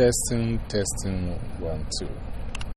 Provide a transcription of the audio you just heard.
Testing, testing, one, two.